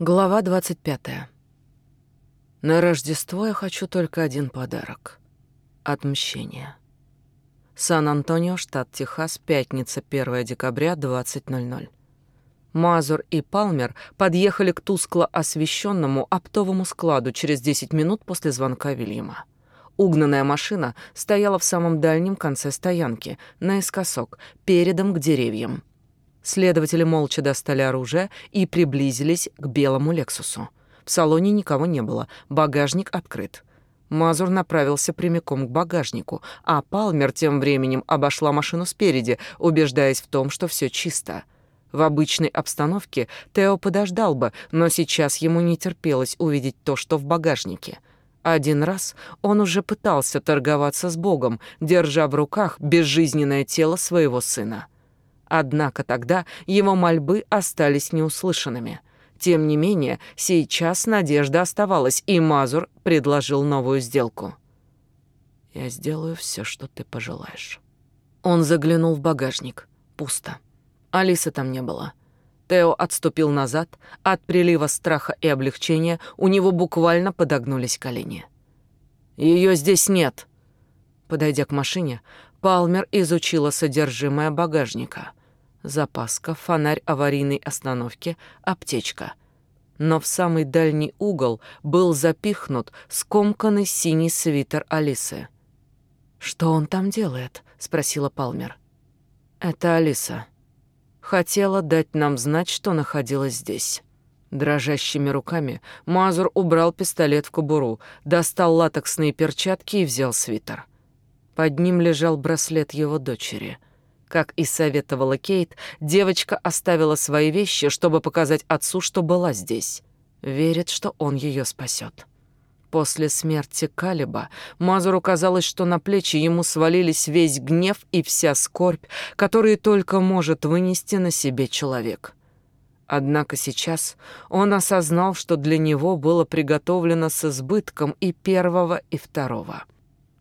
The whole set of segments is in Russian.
Глава 25. На Рождество я хочу только один подарок. Отмщение. Сан-Антонио, штат Техас, пятница, 1 декабря, 20.00. Мазур и Палмер подъехали к тускло освещенному оптовому складу через 10 минут после звонка Вильяма. Угнанная машина стояла в самом дальнем конце стоянки, наискосок, передом к деревьям. Следователи молча достали оружие и приблизились к белому «Лексусу». В салоне никого не было, багажник открыт. Мазур направился прямиком к багажнику, а Палмер тем временем обошла машину спереди, убеждаясь в том, что все чисто. В обычной обстановке Тео подождал бы, но сейчас ему не терпелось увидеть то, что в багажнике. Один раз он уже пытался торговаться с Богом, держа в руках безжизненное тело своего сына. Однако тогда его мольбы остались неуслышанными. Тем не менее, сейчас надежда оставалась, и Мазур предложил новую сделку. «Я сделаю все, что ты пожелаешь». Он заглянул в багажник. Пусто. Алисы там не было. Тео отступил назад. От прилива страха и облегчения у него буквально подогнулись колени. Ее здесь нет». Подойдя к машине, Палмер изучила содержимое багажника запаска, фонарь аварийной остановки, аптечка. Но в самый дальний угол был запихнут скомканный синий свитер Алисы. «Что он там делает?» — спросила Палмер. «Это Алиса. Хотела дать нам знать, что находилась здесь». Дрожащими руками Мазур убрал пистолет в кобуру, достал латексные перчатки и взял свитер. Под ним лежал браслет его дочери — как и советовала Кейт, девочка оставила свои вещи, чтобы показать отцу, что была здесь. Верит, что он ее спасет. После смерти Калиба Мазуру казалось, что на плечи ему свалились весь гнев и вся скорбь, которые только может вынести на себе человек. Однако сейчас он осознал, что для него было приготовлено с избытком и первого, и второго —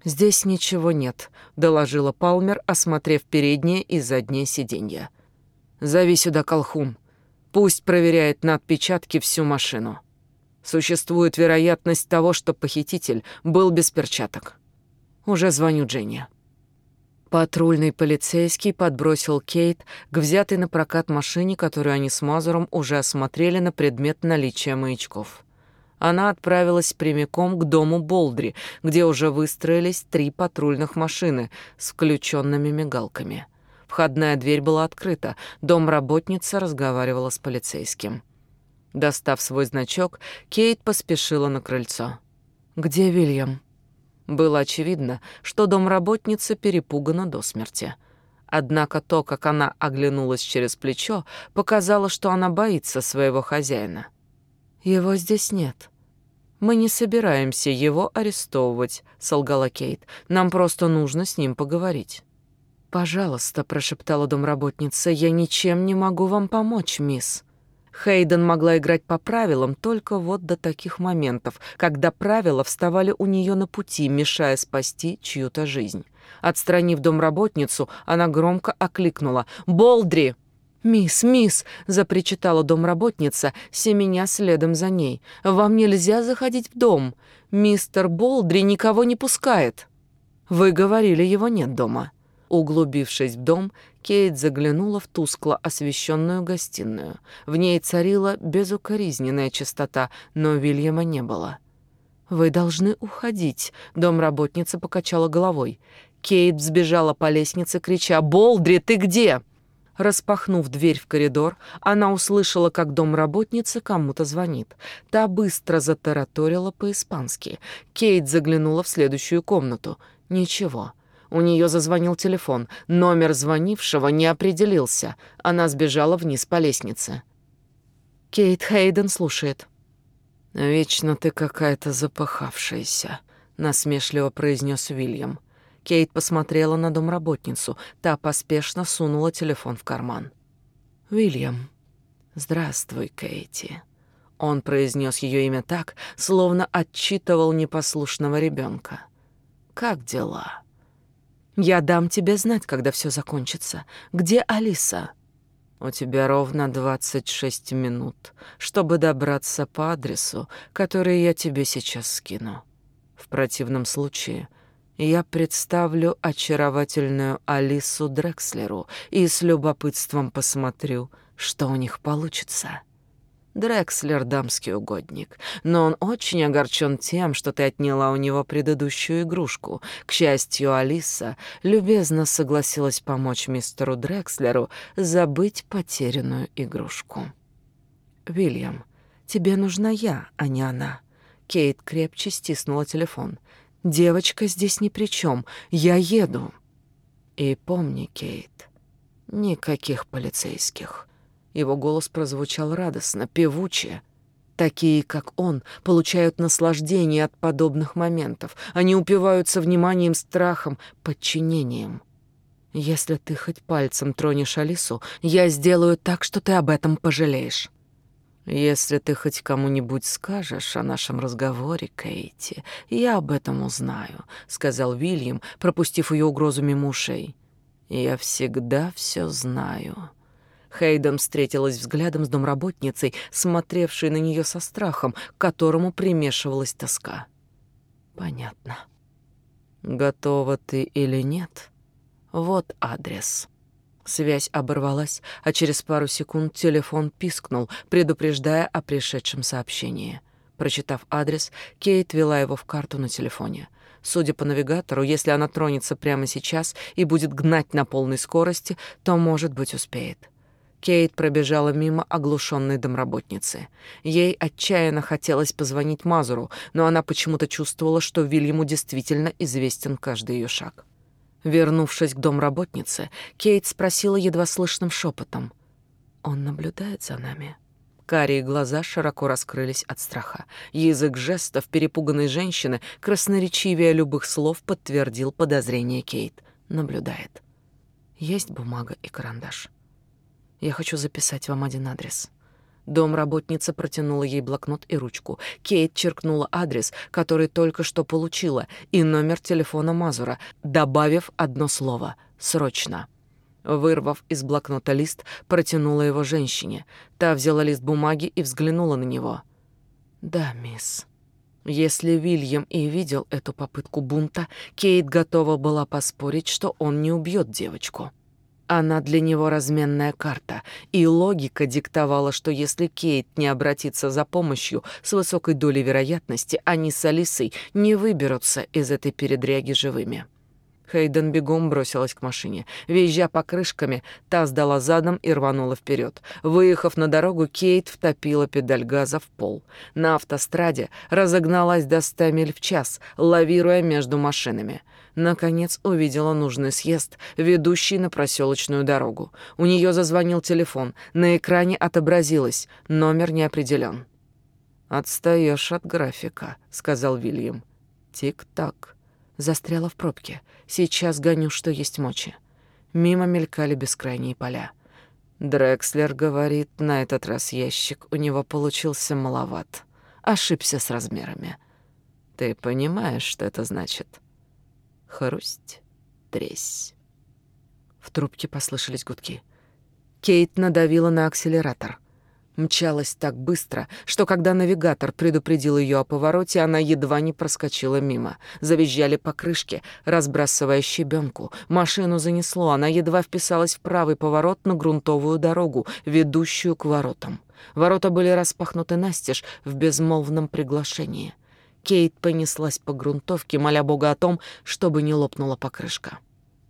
«Здесь ничего нет», — доложила Палмер, осмотрев переднее и заднее сиденье. «Зови сюда Колхум. Пусть проверяет на отпечатки всю машину. Существует вероятность того, что похититель был без перчаток. Уже звоню Дженни». Патрульный полицейский подбросил Кейт к взятой на прокат машине, которую они с Мазуром уже осмотрели на предмет наличия маячков она отправилась прямиком к дому Болдри, где уже выстроились три патрульных машины с включенными мигалками. Входная дверь была открыта, домработница разговаривала с полицейским. Достав свой значок, Кейт поспешила на крыльцо. «Где Вильям?» Было очевидно, что домработница перепугана до смерти. Однако то, как она оглянулась через плечо, показало, что она боится своего хозяина. «Его здесь нет». «Мы не собираемся его арестовывать», — солгала Кейт. «Нам просто нужно с ним поговорить». «Пожалуйста», — прошептала домработница, — «я ничем не могу вам помочь, мисс». Хейден могла играть по правилам только вот до таких моментов, когда правила вставали у нее на пути, мешая спасти чью-то жизнь. Отстранив домработницу, она громко окликнула «Болдри!» «Мисс, мисс!» — запричитала домработница, семеня следом за ней. «Вам нельзя заходить в дом. Мистер Болдри никого не пускает». «Вы говорили, его нет дома». Углубившись в дом, Кейт заглянула в тускло освещенную гостиную. В ней царила безукоризненная чистота, но Вильяма не было. «Вы должны уходить», — домработница покачала головой. Кейт взбежала по лестнице, крича «Болдри, ты где?» Распахнув дверь в коридор, она услышала, как домработница кому-то звонит. Та быстро затараторила по-испански. Кейт заглянула в следующую комнату. Ничего. У нее зазвонил телефон. Номер звонившего не определился. Она сбежала вниз по лестнице. Кейт Хейден слушает. «Вечно ты какая-то запахавшаяся», — насмешливо произнес Уильям. Кейт посмотрела на домработницу. Та поспешно сунула телефон в карман. «Уильям». «Здравствуй, Кейти». Он произнес ее имя так, словно отчитывал непослушного ребенка. «Как дела?» «Я дам тебе знать, когда все закончится. Где Алиса?» У тебя ровно 26 минут, чтобы добраться по адресу, который я тебе сейчас скину. В противном случае я представлю очаровательную Алису Дрекслеру и с любопытством посмотрю, что у них получится. Дрекслер — дамский угодник, но он очень огорчен тем, что ты отняла у него предыдущую игрушку. К счастью, Алиса любезно согласилась помочь мистеру Дрекслеру забыть потерянную игрушку. «Вильям, тебе нужна я, а не она». Кейт крепче стиснула телефон. «Девочка здесь ни при чем. Я еду». «И помни, Кейт, никаких полицейских». Его голос прозвучал радостно, певуче. Такие, как он, получают наслаждение от подобных моментов. Они упиваются вниманием, страхом, подчинением. Если ты хоть пальцем тронешь Алису, я сделаю так, что ты об этом пожалеешь. Если ты хоть кому-нибудь скажешь о нашем разговоре, Кейти, я об этом узнаю, сказал Вильям, пропустив ее угрозу мимо ушей. Я всегда все знаю. Хейден встретилась взглядом с домработницей, смотревшей на нее со страхом, к которому примешивалась тоска. «Понятно. Готова ты или нет? Вот адрес». Связь оборвалась, а через пару секунд телефон пискнул, предупреждая о пришедшем сообщении. Прочитав адрес, Кейт вела его в карту на телефоне. Судя по навигатору, если она тронется прямо сейчас и будет гнать на полной скорости, то, может быть, успеет. Кейт пробежала мимо оглушенной домработницы. Ей отчаянно хотелось позвонить Мазуру, но она почему-то чувствовала, что Вильяму действительно известен каждый ее шаг. Вернувшись к домработнице, Кейт спросила едва слышным шепотом. «Он наблюдает за нами?» Карие глаза широко раскрылись от страха. Язык жестов перепуганной женщины, красноречивее любых слов, подтвердил подозрение Кейт. «Наблюдает. Есть бумага и карандаш?» Я хочу записать вам один адрес. Домработница протянула ей блокнот и ручку. Кейт черкнула адрес, который только что получила, и номер телефона Мазура, добавив одно слово «срочно». Вырвав из блокнота лист, протянула его женщине. Та взяла лист бумаги и взглянула на него. «Да, мисс». Если Вильям и видел эту попытку бунта, Кейт готова была поспорить, что он не убьет девочку. Она для него разменная карта, и логика диктовала, что если Кейт не обратится за помощью с высокой долей вероятности, они с Алисой не выберутся из этой передряги живыми. Хейден бегом бросилась к машине. Визжа покрышками, та сдала задом и рванула вперед. Выехав на дорогу, Кейт втопила педаль газа в пол. На автостраде разогналась до 100 миль в час, лавируя между машинами. Наконец увидела нужный съезд, ведущий на проселочную дорогу. У нее зазвонил телефон. На экране отобразилось. Номер не определен. «Отстаешь от графика», — сказал Вильям. «Тик-так». Застряла в пробке. Сейчас гоню, что есть мочи. Мимо мелькали бескрайние поля. Дрекслер говорит, на этот раз ящик у него получился маловат. Ошибся с размерами. Ты понимаешь, что это значит?» Хрусть, тресь. В трубке послышались гудки. Кейт надавила на акселератор. Мчалась так быстро, что когда навигатор предупредил ее о повороте, она едва не проскочила мимо. Завизжали покрышки, разбрасывая щебенку. Машину занесло, она едва вписалась в правый поворот на грунтовую дорогу, ведущую к воротам. Ворота были распахнуты настежь в безмолвном приглашении — Кейт понеслась по грунтовке, моля Бога о том, чтобы не лопнула покрышка.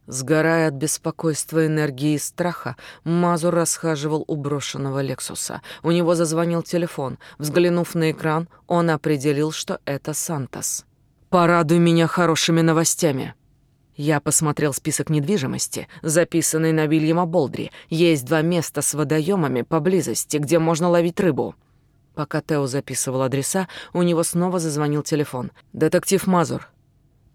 Сгорая от беспокойства, энергии и страха, Мазур расхаживал у брошенного Лексуса. У него зазвонил телефон. Взглянув на экран, он определил, что это Сантос. «Порадуй меня хорошими новостями!» Я посмотрел список недвижимости, записанный на Вильяма Болдри. Есть два места с водоемами поблизости, где можно ловить рыбу. Пока Тео записывал адреса, у него снова зазвонил телефон. «Детектив Мазур».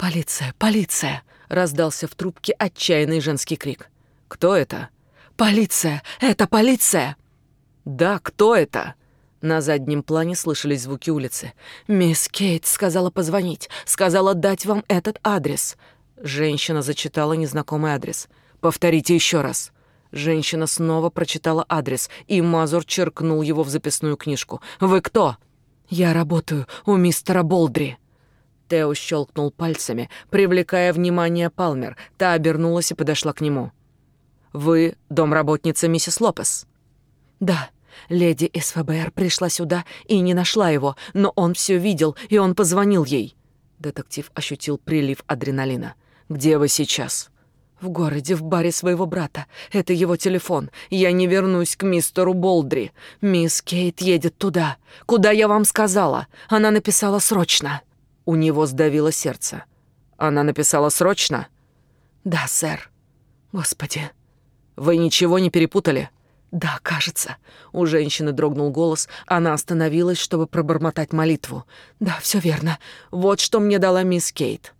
«Полиция! Полиция!» — раздался в трубке отчаянный женский крик. «Кто это?» «Полиция! Это полиция!» «Да, кто это?» На заднем плане слышались звуки улицы. «Мисс Кейт сказала позвонить, сказала дать вам этот адрес». Женщина зачитала незнакомый адрес. «Повторите еще раз». Женщина снова прочитала адрес, и Мазур черкнул его в записную книжку. «Вы кто?» «Я работаю у мистера Болдри». Тео щелкнул пальцами, привлекая внимание Палмер. Та обернулась и подошла к нему. «Вы домработница миссис Лопес?» «Да. Леди из ФБР пришла сюда и не нашла его, но он все видел, и он позвонил ей». Детектив ощутил прилив адреналина. «Где вы сейчас?» В городе, в баре своего брата. Это его телефон. Я не вернусь к мистеру Болдри. Мисс Кейт едет туда. Куда я вам сказала? Она написала срочно. У него сдавило сердце. Она написала срочно? Да, сэр. Господи. Вы ничего не перепутали? Да, кажется. У женщины дрогнул голос. Она остановилась, чтобы пробормотать молитву. Да, все верно. Вот что мне дала мисс Кейт.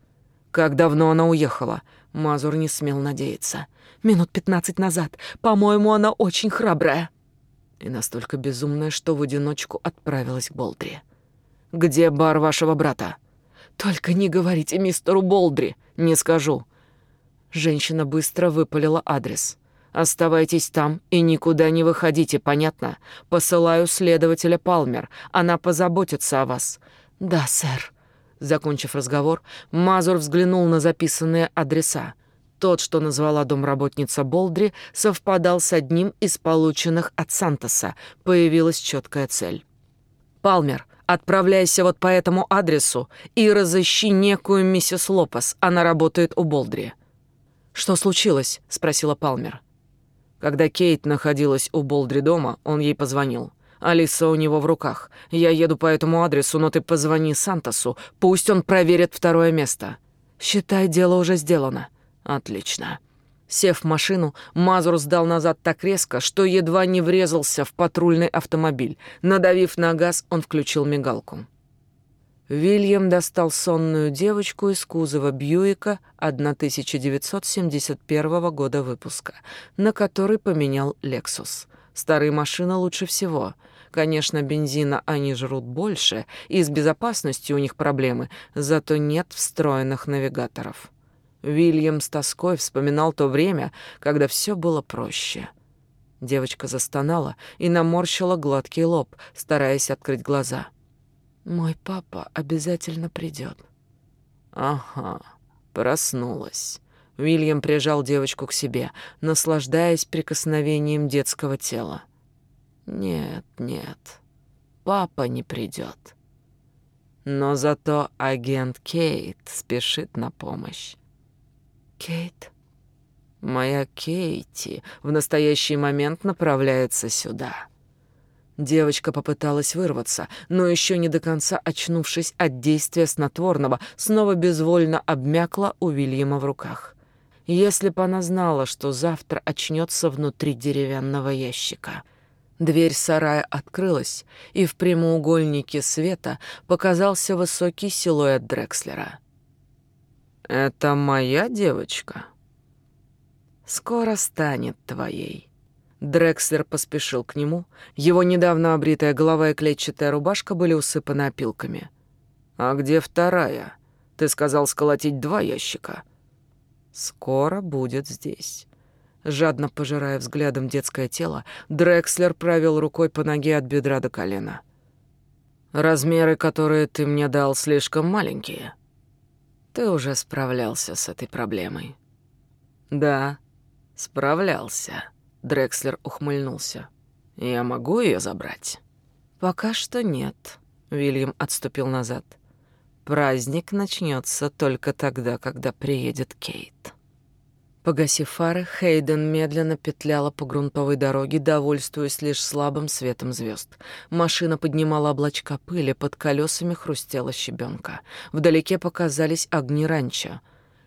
Как давно она уехала? Мазур не смел надеяться. Минут пятнадцать назад. По-моему, она очень храбрая. И настолько безумная, что в одиночку отправилась к Болдри. «Где бар вашего брата?» «Только не говорите мистеру Болдри, не скажу». Женщина быстро выпалила адрес. «Оставайтесь там и никуда не выходите, понятно? Посылаю следователя Палмер, она позаботится о вас». «Да, сэр». Закончив разговор, Мазур взглянул на записанные адреса. Тот, что назвала домработница Болдри, совпадал с одним из полученных от Сантоса. Появилась четкая цель. «Палмер, отправляйся вот по этому адресу и разыщи некую миссис Лопес. Она работает у Болдри». «Что случилось?» — спросила Палмер. Когда Кейт находилась у Болдри дома, он ей позвонил. Алиса у него в руках. Я еду по этому адресу, но ты позвони Сантосу. Пусть он проверит второе место. Считай, дело уже сделано. Отлично. Сев в машину, Мазур сдал назад так резко, что едва не врезался в патрульный автомобиль. Надавив на газ, он включил мигалку. Вильям достал сонную девочку из кузова Бьюика 1971 года выпуска, на который поменял «Лексус». Старые машины лучше всего — Конечно, бензина они жрут больше, и с безопасностью у них проблемы, зато нет встроенных навигаторов. Вильям с тоской вспоминал то время, когда все было проще. Девочка застонала и наморщила гладкий лоб, стараясь открыть глаза. «Мой папа обязательно придет». «Ага, проснулась». Вильям прижал девочку к себе, наслаждаясь прикосновением детского тела. Нет, нет, папа не придет. Но зато агент Кейт спешит на помощь. Кейт? Моя Кейти в настоящий момент направляется сюда. Девочка попыталась вырваться, но еще не до конца очнувшись от действия снотворного, снова безвольно обмякла у Вильяма в руках. Если бы она знала, что завтра очнется внутри деревянного ящика — Дверь сарая открылась, и в прямоугольнике света показался высокий силуэт Дрекслера. «Это моя девочка?» «Скоро станет твоей». Дрекслер поспешил к нему. Его недавно обритая голова и клетчатая рубашка были усыпаны опилками. «А где вторая? Ты сказал сколотить два ящика». «Скоро будет здесь». Жадно пожирая взглядом детское тело, Дрекслер провел рукой по ноге от бедра до колена. «Размеры, которые ты мне дал, слишком маленькие. Ты уже справлялся с этой проблемой». «Да, справлялся», — Дрекслер ухмыльнулся. «Я могу ее забрать?» «Пока что нет», — Вильям отступил назад. «Праздник начнется только тогда, когда приедет Кейт». Погасив фары, Хейден медленно петляла по грунтовой дороге, довольствуясь лишь слабым светом звезд. Машина поднимала облачка пыли, под колесами хрустела щебенка. Вдалеке показались огни ранчо.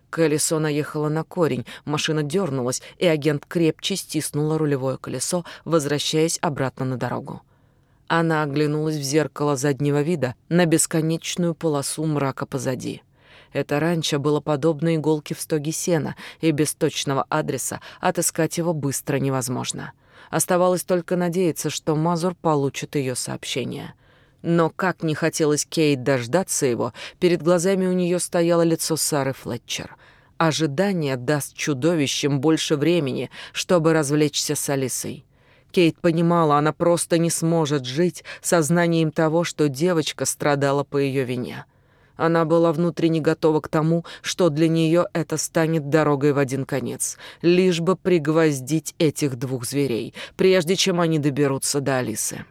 Колесо наехало на корень, машина дернулась, и агент крепче стиснула рулевое колесо, возвращаясь обратно на дорогу. Она оглянулась в зеркало заднего вида на бесконечную полосу мрака позади. Это ранчо было подобно иголке в стоге сена, и без точного адреса отыскать его быстро невозможно. Оставалось только надеяться, что Мазур получит ее сообщение. Но как не хотелось Кейт дождаться его, перед глазами у нее стояло лицо Сары Флетчер. Ожидание даст чудовищам больше времени, чтобы развлечься с Алисой. Кейт понимала, она просто не сможет жить сознанием того, что девочка страдала по ее вине. Она была внутренне готова к тому, что для нее это станет дорогой в один конец, лишь бы пригвоздить этих двух зверей, прежде чем они доберутся до Алисы.